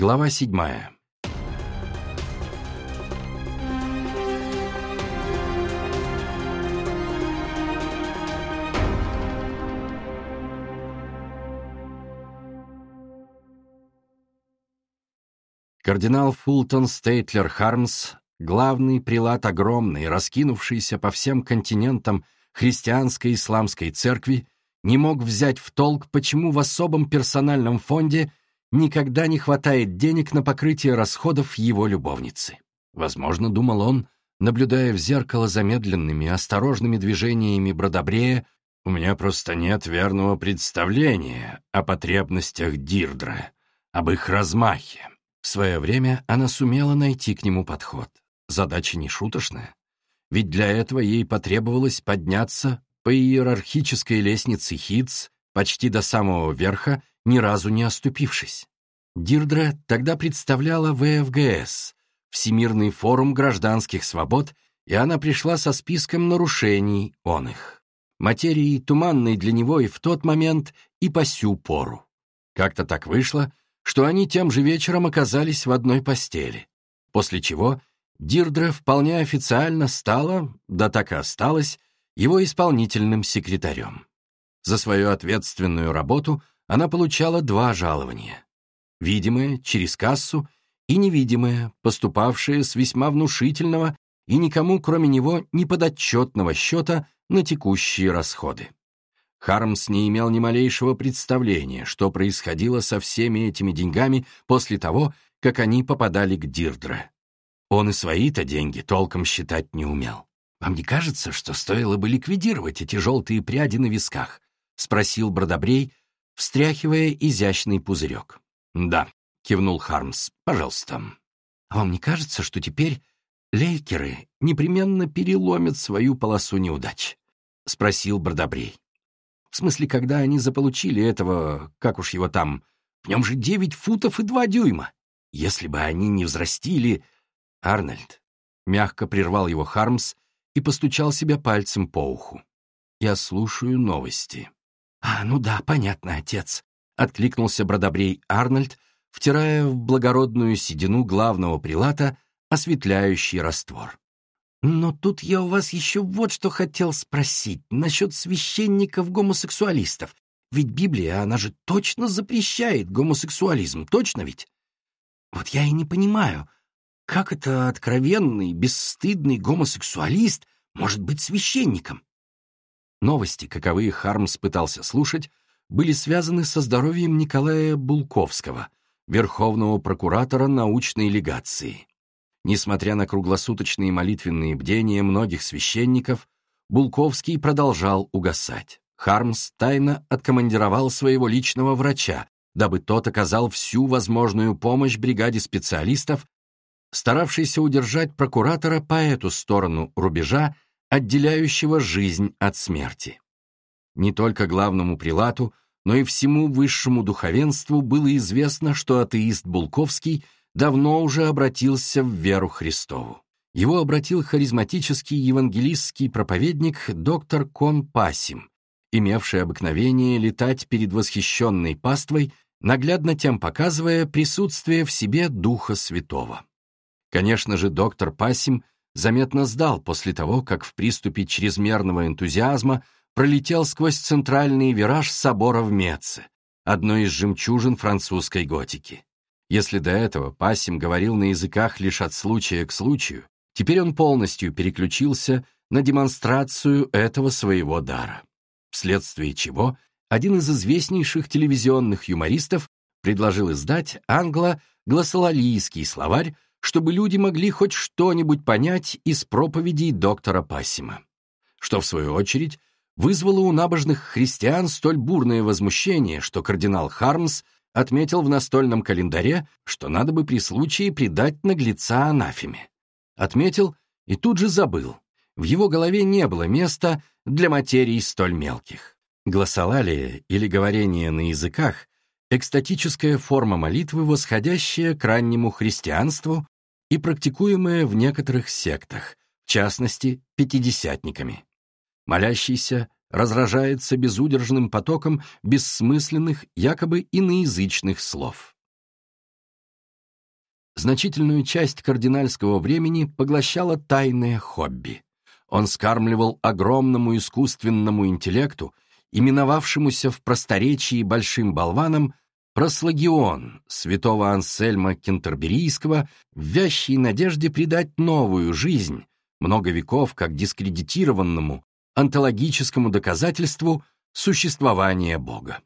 Глава седьмая. Кардинал Фултон Стейтлер Хармс, главный прелат огромной, раскинувшейся по всем континентам христианско-исламской церкви, не мог взять в толк, почему в особом персональном фонде никогда не хватает денег на покрытие расходов его любовницы. Возможно, думал он, наблюдая в зеркало замедленными, осторожными движениями Бродобрея, у меня просто нет верного представления о потребностях Дирдра, об их размахе. В свое время она сумела найти к нему подход. Задача не шуточная. Ведь для этого ей потребовалось подняться по иерархической лестнице Хитц почти до самого верха ни разу не оступившись. Дирдра тогда представляла ВФГС, Всемирный форум гражданских свобод, и она пришла со списком нарушений он их. Материи туманной для него и в тот момент, и по сю пору. Как-то так вышло, что они тем же вечером оказались в одной постели, после чего Дирдра вполне официально стала, да так и осталась, его исполнительным секретарем. За свою ответственную работу она получала два жалования. Видимое через кассу и невидимое, поступавшее с весьма внушительного и никому, кроме него, не подотчетного счета на текущие расходы. Хармс не имел ни малейшего представления, что происходило со всеми этими деньгами после того, как они попадали к Дирдре. Он и свои-то деньги толком считать не умел. «Вам не кажется, что стоило бы ликвидировать эти желтые пряди на висках?» — спросил Бродобрей, встряхивая изящный пузырек. «Да», — кивнул Хармс, — «пожалуйста». «А вам не кажется, что теперь лейкеры непременно переломят свою полосу неудач?» — спросил Бродобрей. «В смысле, когда они заполучили этого, как уж его там, в нем же девять футов и два дюйма. Если бы они не взрастили...» «Арнольд», — мягко прервал его Хармс и постучал себя пальцем по уху. «Я слушаю новости». «А, ну да, понятно, отец», — откликнулся бродобрей Арнольд, втирая в благородную седину главного прилата осветляющий раствор. «Но тут я у вас еще вот что хотел спросить насчет священников-гомосексуалистов. Ведь Библия, она же точно запрещает гомосексуализм, точно ведь? Вот я и не понимаю, как это откровенный, бесстыдный гомосексуалист может быть священником? Новости, каковые Хармс пытался слушать, были связаны со здоровьем Николая Булковского, верховного прокуратора научной легации. Несмотря на круглосуточные молитвенные бдения многих священников, Булковский продолжал угасать. Хармс тайно откомандировал своего личного врача, дабы тот оказал всю возможную помощь бригаде специалистов, старавшейся удержать прокуратора по эту сторону рубежа отделяющего жизнь от смерти. Не только главному прилату, но и всему высшему духовенству было известно, что атеист Булковский давно уже обратился в веру Христову. Его обратил харизматический евангелистский проповедник доктор Кон Пасим, имевший обыкновение летать перед восхищенной паствой, наглядно тем показывая присутствие в себе Духа Святого. Конечно же, доктор Пасим заметно сдал после того, как в приступе чрезмерного энтузиазма пролетел сквозь центральный вираж собора в Меце, одной из жемчужин французской готики. Если до этого Пассим говорил на языках лишь от случая к случаю, теперь он полностью переключился на демонстрацию этого своего дара. Вследствие чего один из известнейших телевизионных юмористов предложил издать англо-глоссолалийский словарь чтобы люди могли хоть что-нибудь понять из проповедей доктора Пассима, что, в свою очередь, вызвало у набожных христиан столь бурное возмущение, что кардинал Хармс отметил в настольном календаре, что надо бы при случае предать наглеца анафеме. Отметил и тут же забыл. В его голове не было места для материй столь мелких. Глоссолалия или говорение на языках экстатическая форма молитвы, восходящая к раннему христианству и практикуемая в некоторых сектах, в частности, пятидесятниками. Молящийся разражается безудержным потоком бессмысленных, якобы иноязычных слов. значительную часть кардинальского времени поглощало тайное хобби. Он скармливал огромному искусственному интеллекту, именовавшемуся в просторечии большим болваном, Прослагион святого Ансельма Кентерберийского в вящей надежде придать новую жизнь, много веков как дискредитированному, онтологическому доказательству существования Бога.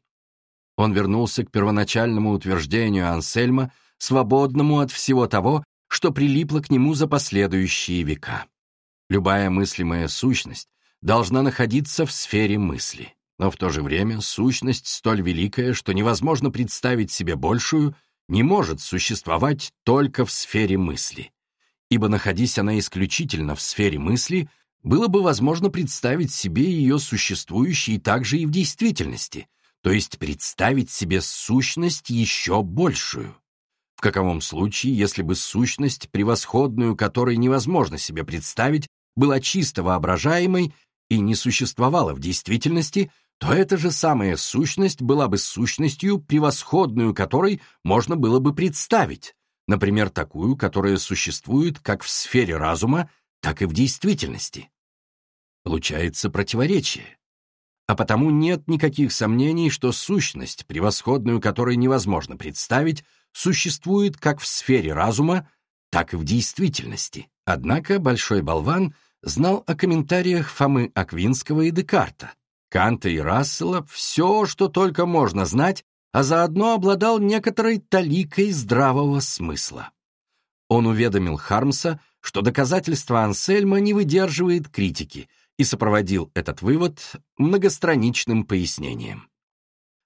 Он вернулся к первоначальному утверждению Ансельма, свободному от всего того, что прилипло к нему за последующие века. Любая мыслимая сущность должна находиться в сфере мысли, но в то же время сущность столь великая, что невозможно представить себе большую, не может существовать только в сфере мысли. Ибо, находясь она исключительно в сфере мысли, было бы возможно представить себе ее существующей также и в действительности, то есть представить себе сущность еще большую. В каковом случае, если бы сущность, превосходную которой невозможно себе представить, была чисто воображаемой и не существовала в действительности, то эта же самая сущность была бы сущностью, превосходную которой можно было бы представить, например, такую, которая существует как в сфере разума, так и в действительности. Получается противоречие. А потому нет никаких сомнений, что сущность, превосходную которой невозможно представить, существует как в сфере разума, так и в действительности. Однако большой болван знал о комментариях Фомы Аквинского и Декарта, Канта и Рассела, все, что только можно знать, а заодно обладал некоторой таликой здравого смысла. Он уведомил Хармса, что доказательство Ансельма не выдерживает критики, и сопроводил этот вывод многостраничным пояснением.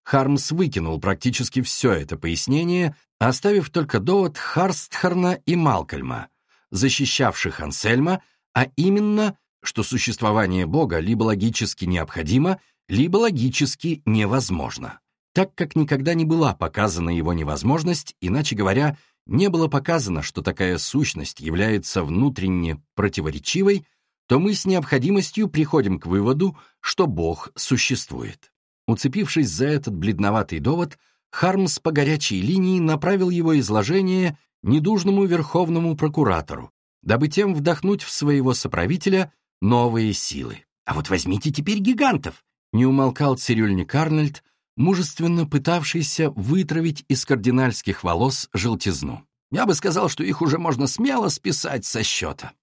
Хармс выкинул практически все это пояснение, оставив только довод Харстхарна и Малкольма, защищавших Ансельма, а именно, что существование Бога либо логически необходимо, либо логически невозможно. Так как никогда не была показана его невозможность, иначе говоря, не было показано, что такая сущность является внутренне противоречивой, то мы с необходимостью приходим к выводу, что Бог существует. Уцепившись за этот бледноватый довод, Хармс по горячей линии направил его изложение недужному верховному прокуратору, дабы тем вдохнуть в своего соправителя новые силы. «А вот возьмите теперь гигантов!» — не умолкал цирюльник Арнольд, мужественно пытавшийся вытравить из кардинальских волос желтизну. «Я бы сказал, что их уже можно смело списать со счета.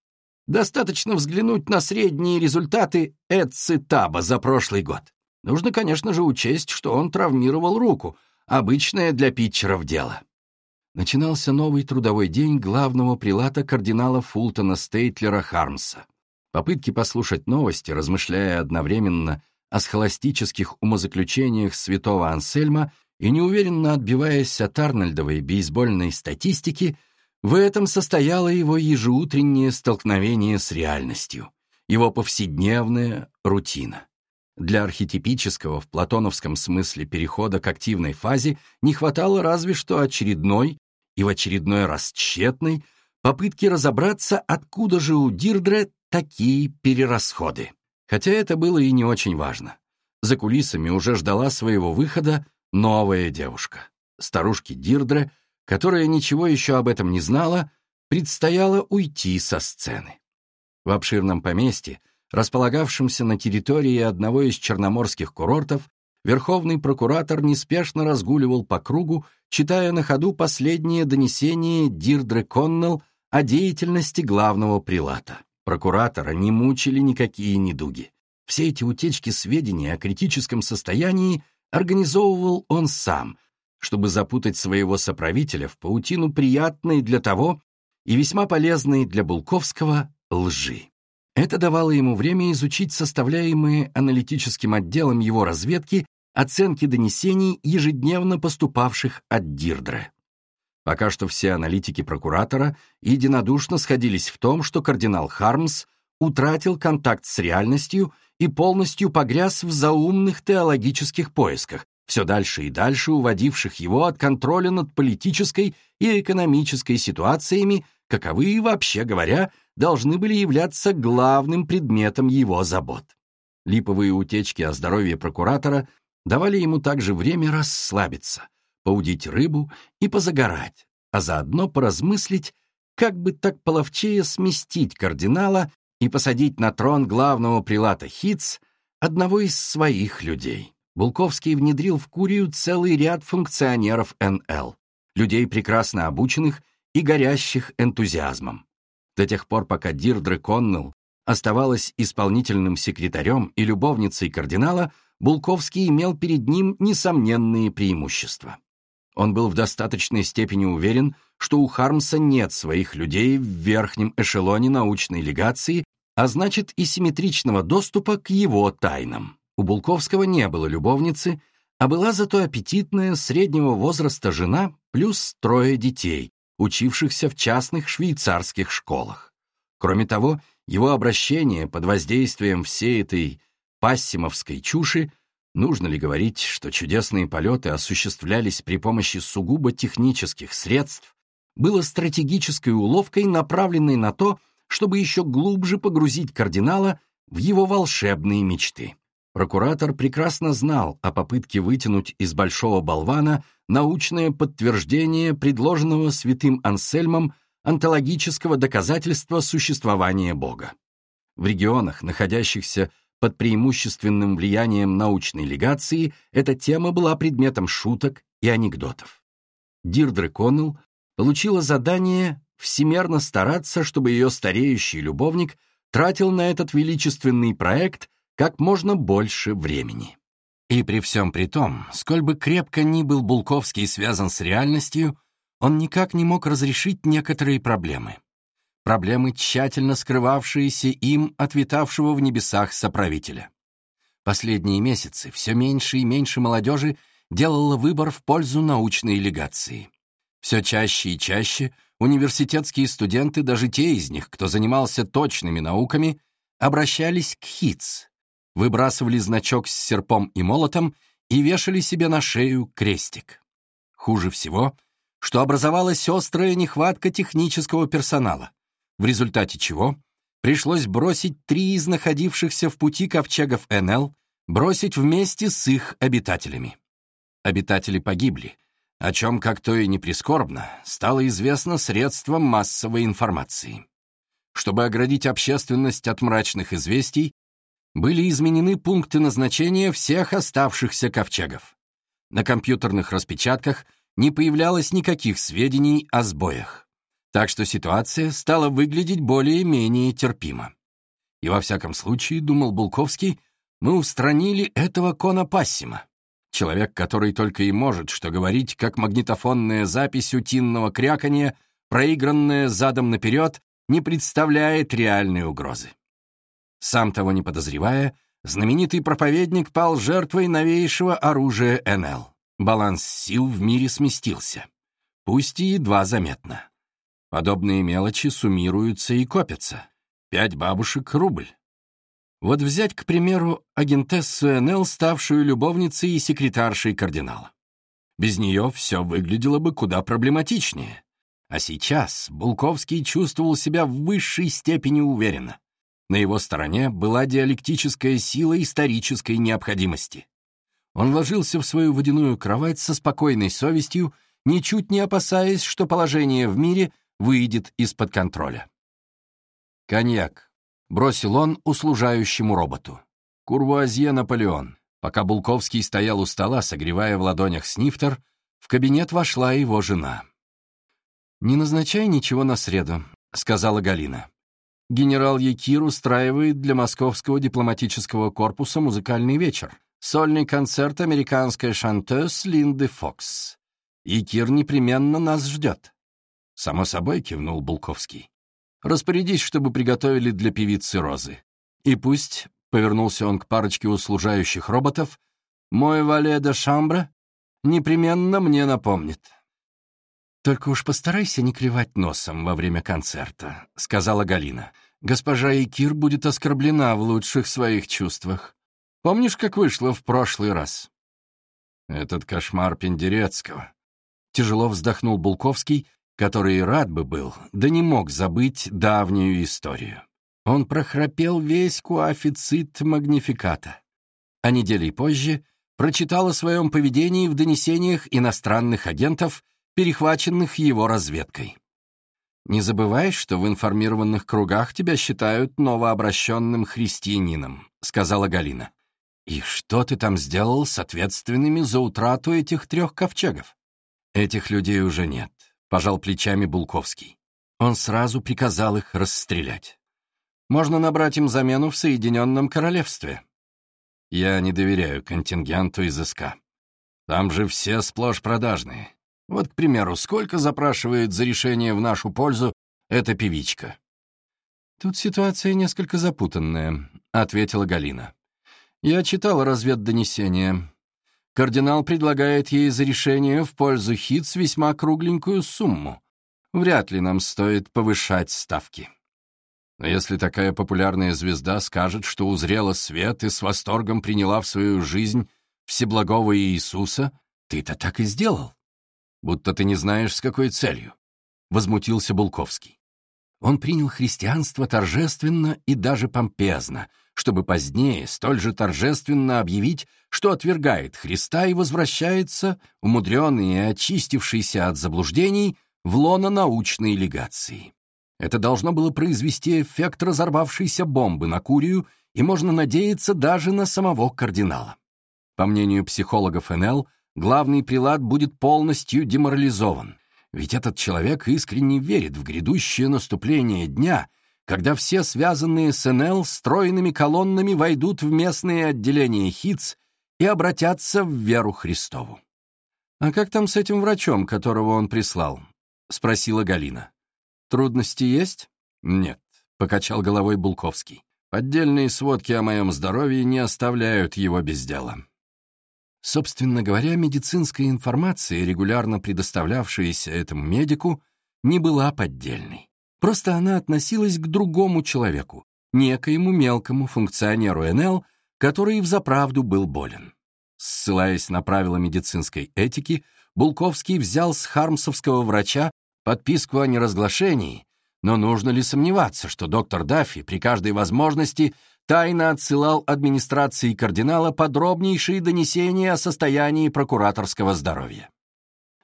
Достаточно взглянуть на средние результаты Эдси Таба за прошлый год. Нужно, конечно же, учесть, что он травмировал руку, обычное для питчеров дело начинался новый трудовой день главного прилата кардинала Фултона Стейтлера Хармса. Попытки послушать новости, размышляя одновременно о схоластических умозаключениях святого Ансельма и неуверенно отбиваясь от Арнольдовой бейсбольной статистики, в этом состояло его ежеутреннее столкновение с реальностью, его повседневная рутина. Для архетипического в платоновском смысле перехода к активной фазе не хватало разве что очередной и в очередной раз тщетной попытки разобраться, откуда же у Дирдре такие перерасходы. Хотя это было и не очень важно. За кулисами уже ждала своего выхода новая девушка. Старушке Дирдре, которая ничего еще об этом не знала, предстояло уйти со сцены. В обширном поместье, располагавшемся на территории одного из черноморских курортов, верховный прокуратор неспешно разгуливал по кругу, читая на ходу последнее донесение Дирдры Коннелл о деятельности главного прилата. Прокуратора не мучили никакие недуги. Все эти утечки сведений о критическом состоянии организовывал он сам, чтобы запутать своего соправителя в паутину приятной для того и весьма полезной для Булковского лжи. Это давало ему время изучить составляемые аналитическим отделом его разведки оценки донесений, ежедневно поступавших от Дирдре. Пока что все аналитики прокуратора единодушно сходились в том, что кардинал Хармс утратил контакт с реальностью и полностью погряз в заумных теологических поисках, все дальше и дальше уводивших его от контроля над политической и экономической ситуациями, каковы, вообще говоря, должны были являться главным предметом его забот. Липовые утечки о здоровье прокуратора давали ему также время расслабиться, поудить рыбу и позагорать, а заодно поразмыслить, как бы так половчее сместить кардинала и посадить на трон главного прилата Хитц одного из своих людей. Булковский внедрил в Курию целый ряд функционеров НЛ, людей прекрасно обученных и горящих энтузиазмом. До тех пор, пока Дирдре Коннелл оставалась исполнительным секретарем и любовницей кардинала, Булковский имел перед ним несомненные преимущества. Он был в достаточной степени уверен, что у Хармса нет своих людей в верхнем эшелоне научной легации, а значит и симметричного доступа к его тайнам. У Булковского не было любовницы, а была зато аппетитная среднего возраста жена плюс трое детей, учившихся в частных швейцарских школах. Кроме того, его обращение под воздействием всей этой пассимовской чуши Нужно ли говорить, что чудесные полеты осуществлялись при помощи сугубо технических средств, было стратегической уловкой, направленной на то, чтобы еще глубже погрузить кардинала в его волшебные мечты. Прокуратор прекрасно знал о попытке вытянуть из большого болвана научное подтверждение предложенного святым Ансельмом онтологического доказательства существования Бога. В регионах, находящихся под преимущественным влиянием научной легации, эта тема была предметом шуток и анекдотов. Дирдре Коннелл получила задание всемерно стараться, чтобы ее стареющий любовник тратил на этот величественный проект как можно больше времени. И при всем при том, сколь бы крепко ни был Булковский связан с реальностью, он никак не мог разрешить некоторые проблемы. Проблемы, тщательно скрывавшиеся им от витавшего в небесах соправителя. Последние месяцы все меньше и меньше молодежи делало выбор в пользу научной легации. Все чаще и чаще университетские студенты, даже те из них, кто занимался точными науками, обращались к ХИЦ, выбрасывали значок с серпом и молотом и вешали себе на шею крестик. Хуже всего, что образовалась острая нехватка технического персонала, в результате чего пришлось бросить три из находившихся в пути ковчегов НЛ, бросить вместе с их обитателями. Обитатели погибли, о чем, как то и не прискорбно, стало известно средством массовой информации. Чтобы оградить общественность от мрачных известий, были изменены пункты назначения всех оставшихся ковчегов. На компьютерных распечатках не появлялось никаких сведений о сбоях. Так что ситуация стала выглядеть более-менее терпимо. И во всяком случае, думал Булковский, мы устранили этого Кона Пассима. Человек, который только и может что говорить, как магнитофонная запись утинного кряканья, проигранная задом наперед, не представляет реальной угрозы. Сам того не подозревая, знаменитый проповедник пал жертвой новейшего оружия НЛ. Баланс сил в мире сместился. Пусть и едва заметно. Подобные мелочи суммируются и копятся. Пять бабушек — рубль. Вот взять, к примеру, агентессу НЛ, ставшую любовницей и секретаршей кардинала. Без нее все выглядело бы куда проблематичнее. А сейчас Булковский чувствовал себя в высшей степени уверенно. На его стороне была диалектическая сила исторической необходимости. Он ложился в свою водяную кровать со спокойной совестью, ничуть не опасаясь, что положение в мире выйдет из-под контроля. «Коньяк», — бросил он услужающему роботу. «Курвуазье Наполеон». Пока Булковский стоял у стола, согревая в ладонях снифтер, в кабинет вошла его жена. «Не назначай ничего на среду», — сказала Галина. «Генерал Якир устраивает для Московского дипломатического корпуса музыкальный вечер. Сольный концерт американской шантез Линды Фокс. Якир непременно нас ждет». «Само собой», — кивнул Булковский. «Распорядись, чтобы приготовили для певицы Розы. И пусть», — повернулся он к парочке услужающих роботов, «мой вале де шамбре непременно мне напомнит». «Только уж постарайся не клевать носом во время концерта», — сказала Галина. «Госпожа Икир будет оскорблена в лучших своих чувствах. Помнишь, как вышло в прошлый раз?» «Этот кошмар Пендерецкого», — тяжело вздохнул Булковский, который рад бы был, да не мог забыть давнюю историю. Он прохрапел весь куафицит магнификата, а недели позже прочитал о своем поведении в донесениях иностранных агентов, перехваченных его разведкой. Не забывай, что в информированных кругах тебя считают новообращенным христианином», — сказала Галина. «И что ты там сделал с ответственными за утрату этих трех ковчегов?» «Этих людей уже нет», — пожал плечами Булковский. Он сразу приказал их расстрелять. «Можно набрать им замену в Соединенном Королевстве». «Я не доверяю контингенту из СК. Там же все сплошь продажные. Вот, к примеру, сколько запрашивает за решение в нашу пользу эта певичка?» «Тут ситуация несколько запутанная», — ответила Галина. «Я читала разведдонесение. Кардинал предлагает ей за решение в пользу Хитс весьма кругленькую сумму. Вряд ли нам стоит повышать ставки». Но если такая популярная звезда скажет, что узрела свет и с восторгом приняла в свою жизнь Всеблагого Иисуса, ты-то так и сделал будто ты не знаешь, с какой целью», — возмутился Булковский. Он принял христианство торжественно и даже помпезно, чтобы позднее столь же торжественно объявить, что отвергает Христа и возвращается, умудренный и очистившийся от заблуждений, в лоно научной легации. Это должно было произвести эффект разорвавшейся бомбы на Курию, и можно надеяться даже на самого кардинала. По мнению психологов НЛ, главный прилад будет полностью деморализован. Ведь этот человек искренне верит в грядущее наступление дня, когда все связанные с НЛ стройными колоннами войдут в местные отделения ХИЦ и обратятся в веру Христову. «А как там с этим врачом, которого он прислал?» — спросила Галина. «Трудности есть?» «Нет», — покачал головой Булковский. «Поддельные сводки о моем здоровье не оставляют его без дела. Собственно говоря, медицинская информация, регулярно предоставлявшаяся этому медику, не была поддельной. Просто она относилась к другому человеку, некоему мелкому функционеру НЛ, который взаправду был болен. Ссылаясь на правила медицинской этики, Булковский взял с хармсовского врача подписку о неразглашении, но нужно ли сомневаться, что доктор Даффи при каждой возможности тайно отсылал администрации кардинала подробнейшие донесения о состоянии прокураторского здоровья.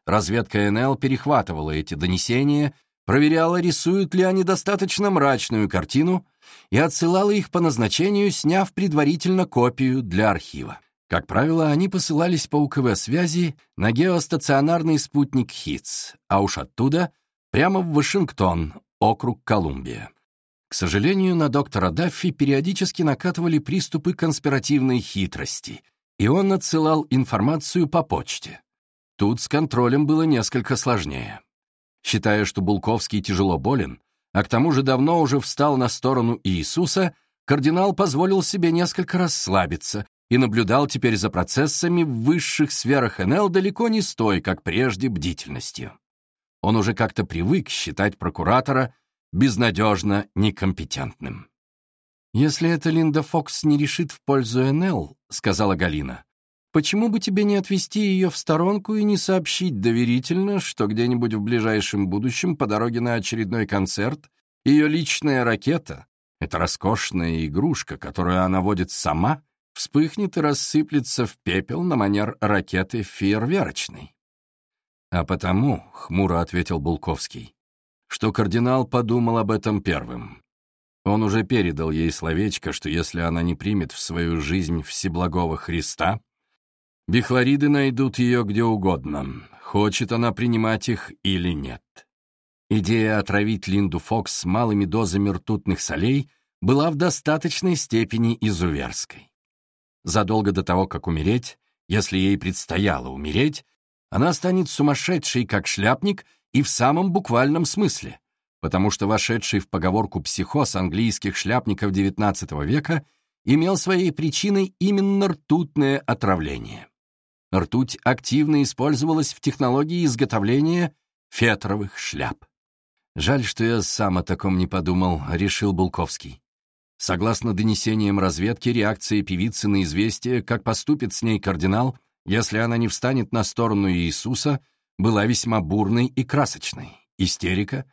Разведка НЛ перехватывала эти донесения, проверяла, рисуют ли они достаточно мрачную картину, и отсылала их по назначению, сняв предварительно копию для архива. Как правило, они посылались по УКВ-связи на геостационарный спутник ХИЦ, а уж оттуда прямо в Вашингтон, округ Колумбия. К сожалению, на доктора Даффи периодически накатывали приступы конспиративной хитрости, и он отсылал информацию по почте. Тут с контролем было несколько сложнее. Считая, что Булковский тяжело болен, а к тому же давно уже встал на сторону Иисуса, кардинал позволил себе несколько расслабиться и наблюдал теперь за процессами в высших сферах НЛ далеко не с той, как прежде, бдительностью. Он уже как-то привык считать прокуратора безнадежно некомпетентным. «Если эта Линда Фокс не решит в пользу НЛ», — сказала Галина, «почему бы тебе не отвести ее в сторонку и не сообщить доверительно, что где-нибудь в ближайшем будущем по дороге на очередной концерт ее личная ракета, эта роскошная игрушка, которую она водит сама, вспыхнет и рассыплется в пепел на манер ракеты фейерверочной?» «А потому», — хмуро ответил Булковский, что кардинал подумал об этом первым. Он уже передал ей словечко, что если она не примет в свою жизнь Всеблагого Христа, бихлориды найдут ее где угодно, хочет она принимать их или нет. Идея отравить Линду Фокс малыми дозами ртутных солей была в достаточной степени изуверской. Задолго до того, как умереть, если ей предстояло умереть, она станет сумасшедшей, как шляпник, и в самом буквальном смысле, потому что вошедший в поговорку психоз английских шляпников XIX века имел своей причиной именно ртутное отравление. Ртуть активно использовалась в технологии изготовления фетровых шляп. «Жаль, что я сам о таком не подумал», — решил Булковский. Согласно донесениям разведки, реакция певицы на известие, как поступит с ней кардинал, если она не встанет на сторону Иисуса, была весьма бурной и красочной. Истерика,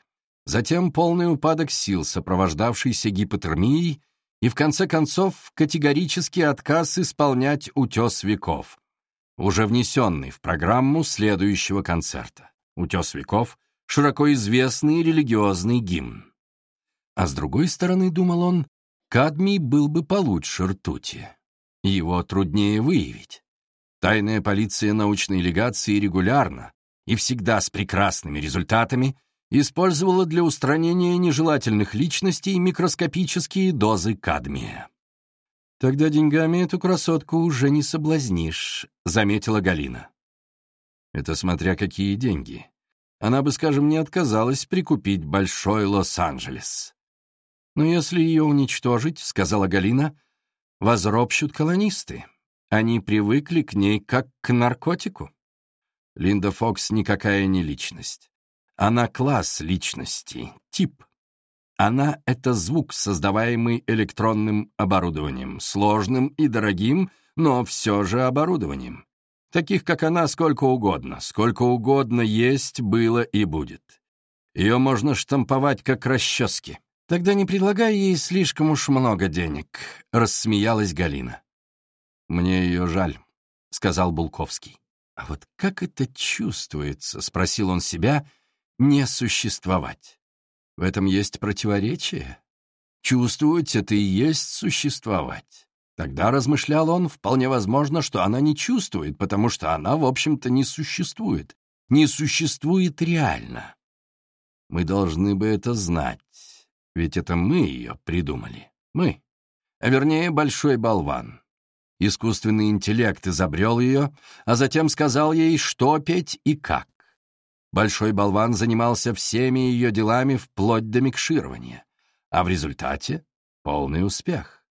затем полный упадок сил, сопровождавшийся гипотермией, и в конце концов категорический отказ исполнять «Утес веков», уже внесенный в программу следующего концерта. «Утес веков», широко известный религиозный гимн. А с другой стороны, думал он, кадмий был бы получше ртути. Его труднее выявить. Тайная полиция научной легации регулярно и всегда с прекрасными результатами использовала для устранения нежелательных личностей микроскопические дозы кадмия. «Тогда деньгами эту красотку уже не соблазнишь», — заметила Галина. «Это смотря какие деньги. Она бы, скажем, не отказалась прикупить большой Лос-Анджелес». «Но если ее уничтожить», — сказала Галина, — «возропщут колонисты. Они привыкли к ней как к наркотику». Линда Фокс никакая не личность. Она класс личности, тип. Она — это звук, создаваемый электронным оборудованием, сложным и дорогим, но все же оборудованием. Таких, как она, сколько угодно, сколько угодно есть, было и будет. Ее можно штамповать, как расчески. Тогда не предлагай ей слишком уж много денег, — рассмеялась Галина. Мне ее жаль, — сказал Булковский. А вот как это чувствуется, — спросил он себя, — не существовать. В этом есть противоречие. Чувствовать — это и есть существовать. Тогда, размышлял он, вполне возможно, что она не чувствует, потому что она, в общем-то, не существует. Не существует реально. Мы должны бы это знать, ведь это мы ее придумали. Мы. А вернее, большой болван. Искусственный интеллект изобрел ее, а затем сказал ей, что петь и как. Большой болван занимался всеми ее делами вплоть до микширования. А в результате — полный успех.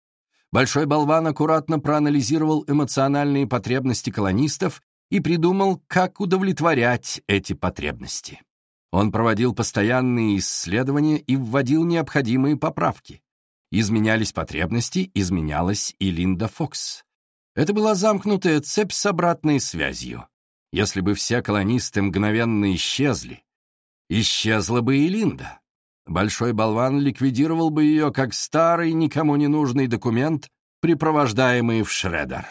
Большой болван аккуратно проанализировал эмоциональные потребности колонистов и придумал, как удовлетворять эти потребности. Он проводил постоянные исследования и вводил необходимые поправки. Изменялись потребности, изменялась и Линда Фокс. Это была замкнутая цепь с обратной связью. Если бы все колонисты мгновенно исчезли, исчезла бы и Линда. Большой болван ликвидировал бы ее как старый, никому не нужный документ, припровождаемый в шредер.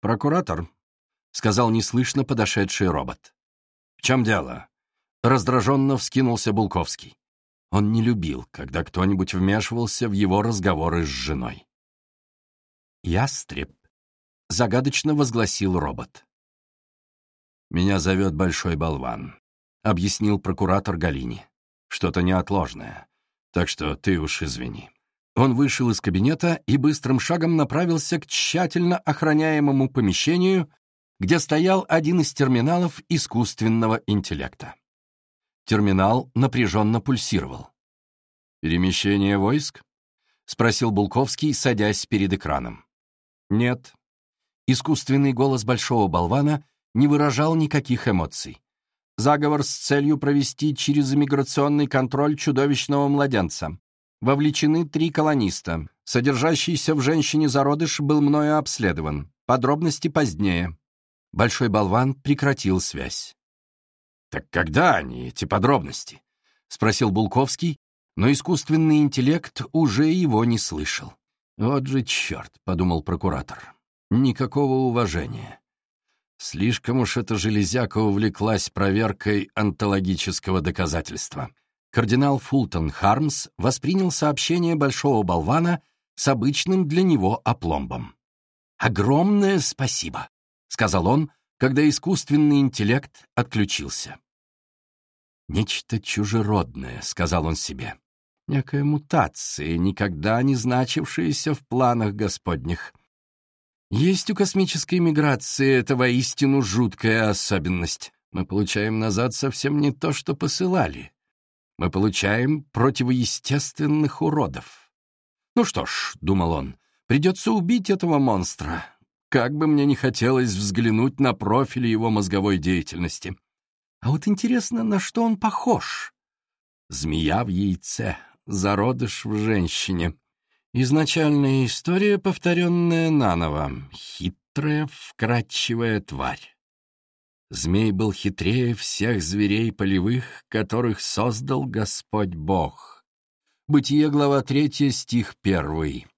«Прокуратор», — сказал неслышно подошедший робот. «В чем дело?» — раздраженно вскинулся Булковский. Он не любил, когда кто-нибудь вмешивался в его разговоры с женой. «Ястреб», — загадочно возгласил робот. «Меня зовет Большой Болван», — объяснил прокуратор Галини что-то неотложное. Так что ты уж извини». Он вышел из кабинета и быстрым шагом направился к тщательно охраняемому помещению, где стоял один из терминалов искусственного интеллекта. Терминал напряженно пульсировал. «Перемещение войск?» — спросил Булковский, садясь перед экраном. «Нет». Искусственный голос большого болвана не выражал никаких эмоций. Заговор с целью провести через иммиграционный контроль чудовищного младенца. Вовлечены три колониста. Содержащийся в женщине зародыш был мною обследован. Подробности позднее. Большой болван прекратил связь. «Так когда они, эти подробности?» — спросил Булковский, но искусственный интеллект уже его не слышал. «Вот же черт», — подумал прокуратор. «Никакого уважения. Слишком уж эта железяка увлеклась проверкой онтологического доказательства. Кардинал Фултон Хармс воспринял сообщение большого болвана с обычным для него опломбом. «Огромное спасибо», — сказал он, когда искусственный интеллект отключился. «Нечто чужеродное», — сказал он себе. «Некая мутация, никогда не значившаяся в планах Господних». Есть у космической миграции это воистину жуткая особенность. Мы получаем назад совсем не то, что посылали. Мы получаем противоестественных уродов. Ну что ж, — думал он, — придется убить этого монстра. Как бы мне не хотелось взглянуть на профиль его мозговой деятельности. А вот интересно, на что он похож? Змея в яйце, зародыш в женщине. Изначальная история, повторенная наново. Хитрая, вкрадчивая тварь. Змей был хитрее всех зверей полевых, которых создал Господь Бог. Бытие, глава 3, стих 1.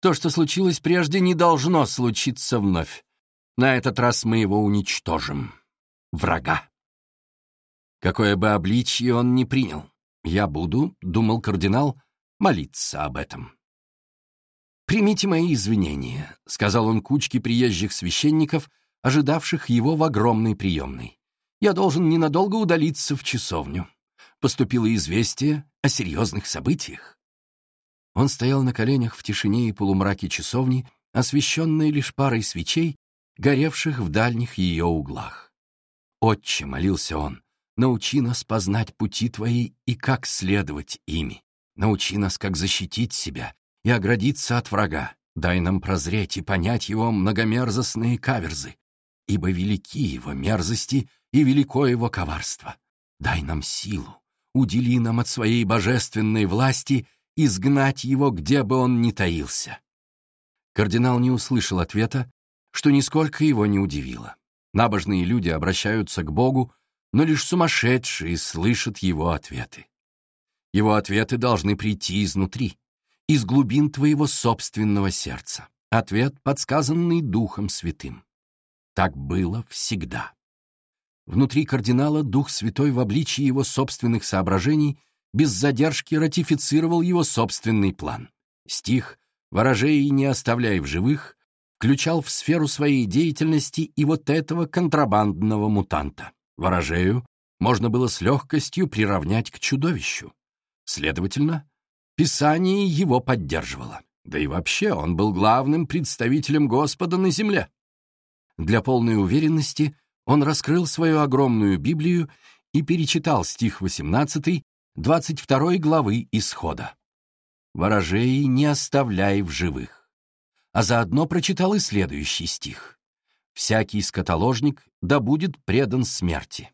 То, что случилось прежде, не должно случиться вновь. На этот раз мы его уничтожим. Врага. Какое бы обличье он ни принял, я буду, — думал кардинал, — молиться об этом. «Примите мои извинения», — сказал он кучке приезжих священников, ожидавших его в огромной приемной. «Я должен ненадолго удалиться в часовню. Поступило известие о серьезных событиях». Он стоял на коленях в тишине и полумраке часовни, освещенной лишь парой свечей, горевших в дальних ее углах. «Отче», — молился он, — «научи нас познать пути Твои и как следовать ими. Научи нас, как защитить себя и оградиться от врага. Дай нам прозреть и понять его многомерзостные каверзы, ибо велики его мерзости и велико его коварство. Дай нам силу, удели нам от своей божественной власти изгнать его, где бы он ни таился. Кардинал не услышал ответа, что нисколько его не удивило. Набожные люди обращаются к Богу, но лишь сумасшедшие слышат его ответы. Его ответы должны прийти изнутри, из глубин твоего собственного сердца. Ответ, подсказанный Духом Святым. Так было всегда. Внутри кардинала Дух Святой в обличии его собственных соображений без задержки ратифицировал его собственный план. Стих «Ворожей не оставляй в живых» включал в сферу своей деятельности и вот этого контрабандного мутанта. Ворожею можно было с легкостью приравнять к чудовищу. Следовательно, Писание его поддерживало. Да и вообще он был главным представителем Господа на земле. Для полной уверенности он раскрыл свою огромную Библию и перечитал стих 18 22 главы Исхода. «Ворожей не оставляй в живых» а заодно прочитал и следующий стих. «Всякий скотоложник да будет предан смерти».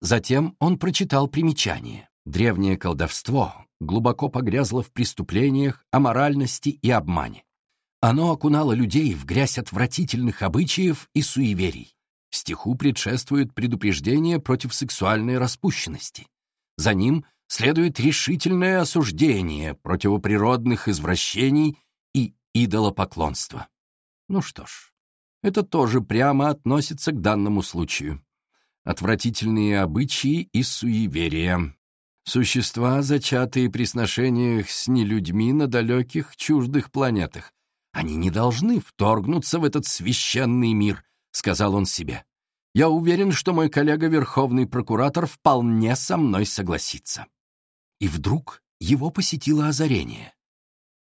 Затем он прочитал примечание. Древнее колдовство глубоко погрязло в преступлениях, аморальности и обмане. Оно окунало людей в грязь отвратительных обычаев и суеверий. Стиху предшествует предупреждение против сексуальной распущенности. За ним следует решительное осуждение противоприродных извращений идолопоклонства. Ну что ж, это тоже прямо относится к данному случаю. Отвратительные обычаи и суеверия. Существа, зачатые при сношениях с нелюдьми на далеких, чуждых планетах. Они не должны вторгнуться в этот священный мир, сказал он себе. Я уверен, что мой коллега-верховный прокуратор вполне со мной согласится. И вдруг его посетило озарение.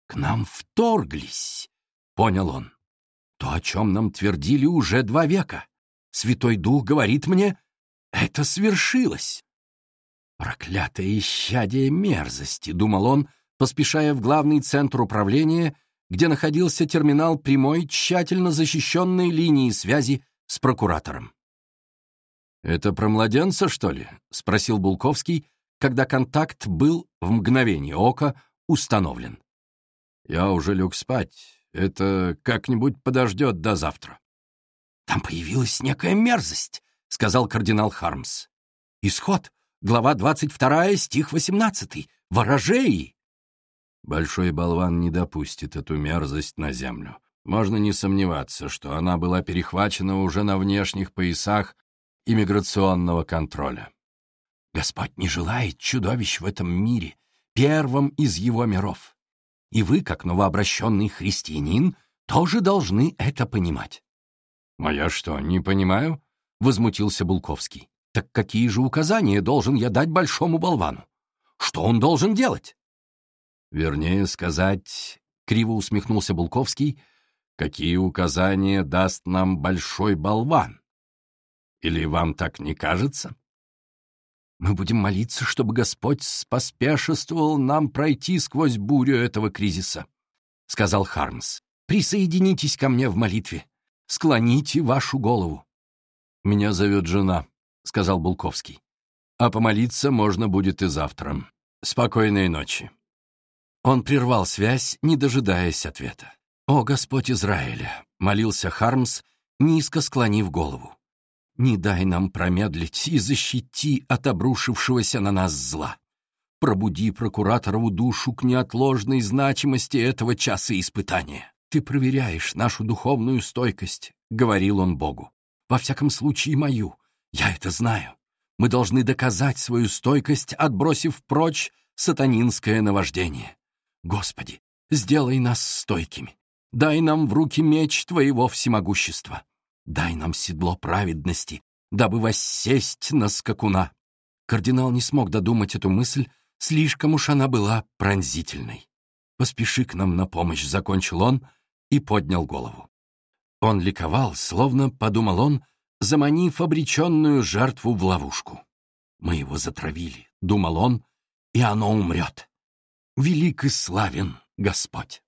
К нам вторглись, понял он. То, о чем нам твердили уже два века. Святой Дух говорит мне, это свершилось. Проклятое исчадие мерзости, думал он, поспешая в главный центр управления, где находился терминал прямой, тщательно защищенной линии связи с прокуратором. «Это про младенца, что ли?» — спросил Булковский, когда контакт был в мгновение ока установлен. Я уже лег спать. Это как-нибудь подождет до завтра. «Там появилась некая мерзость», — сказал кардинал Хармс. «Исход, глава 22, стих 18. Ворожеи!» Большой болван не допустит эту мерзость на землю. Можно не сомневаться, что она была перехвачена уже на внешних поясах иммиграционного контроля. Господь не желает чудовищ в этом мире, первом из его миров и вы, как новообращенный христианин, тоже должны это понимать». «А я что, не понимаю?» — возмутился Булковский. «Так какие же указания должен я дать большому болвану? Что он должен делать?» «Вернее сказать...» — криво усмехнулся Булковский. «Какие указания даст нам большой болван? Или вам так не кажется?» Мы будем молиться, чтобы Господь поспешествовал нам пройти сквозь бурю этого кризиса», — сказал Хармс. «Присоединитесь ко мне в молитве. Склоните вашу голову». «Меня зовет жена», — сказал Булковский. «А помолиться можно будет и завтра. Спокойной ночи». Он прервал связь, не дожидаясь ответа. «О, Господь Израиля!» — молился Хармс, низко склонив голову. Не дай нам промедлить и защити от обрушившегося на нас зла. Пробуди прокураторову душу к неотложной значимости этого часа испытания. Ты проверяешь нашу духовную стойкость, — говорил он Богу. Во всяком случае, мою. Я это знаю. Мы должны доказать свою стойкость, отбросив прочь сатанинское наваждение. Господи, сделай нас стойкими. Дай нам в руки меч Твоего всемогущества. Дай нам седло праведности, дабы воссесть на скакуна. Кардинал не смог додумать эту мысль, слишком уж она была пронзительной. «Поспеши к нам на помощь», — закончил он и поднял голову. Он ликовал, словно, подумал он, заманив обреченную жертву в ловушку. «Мы его затравили», — думал он, — «и оно умрет. Велик и славен Господь».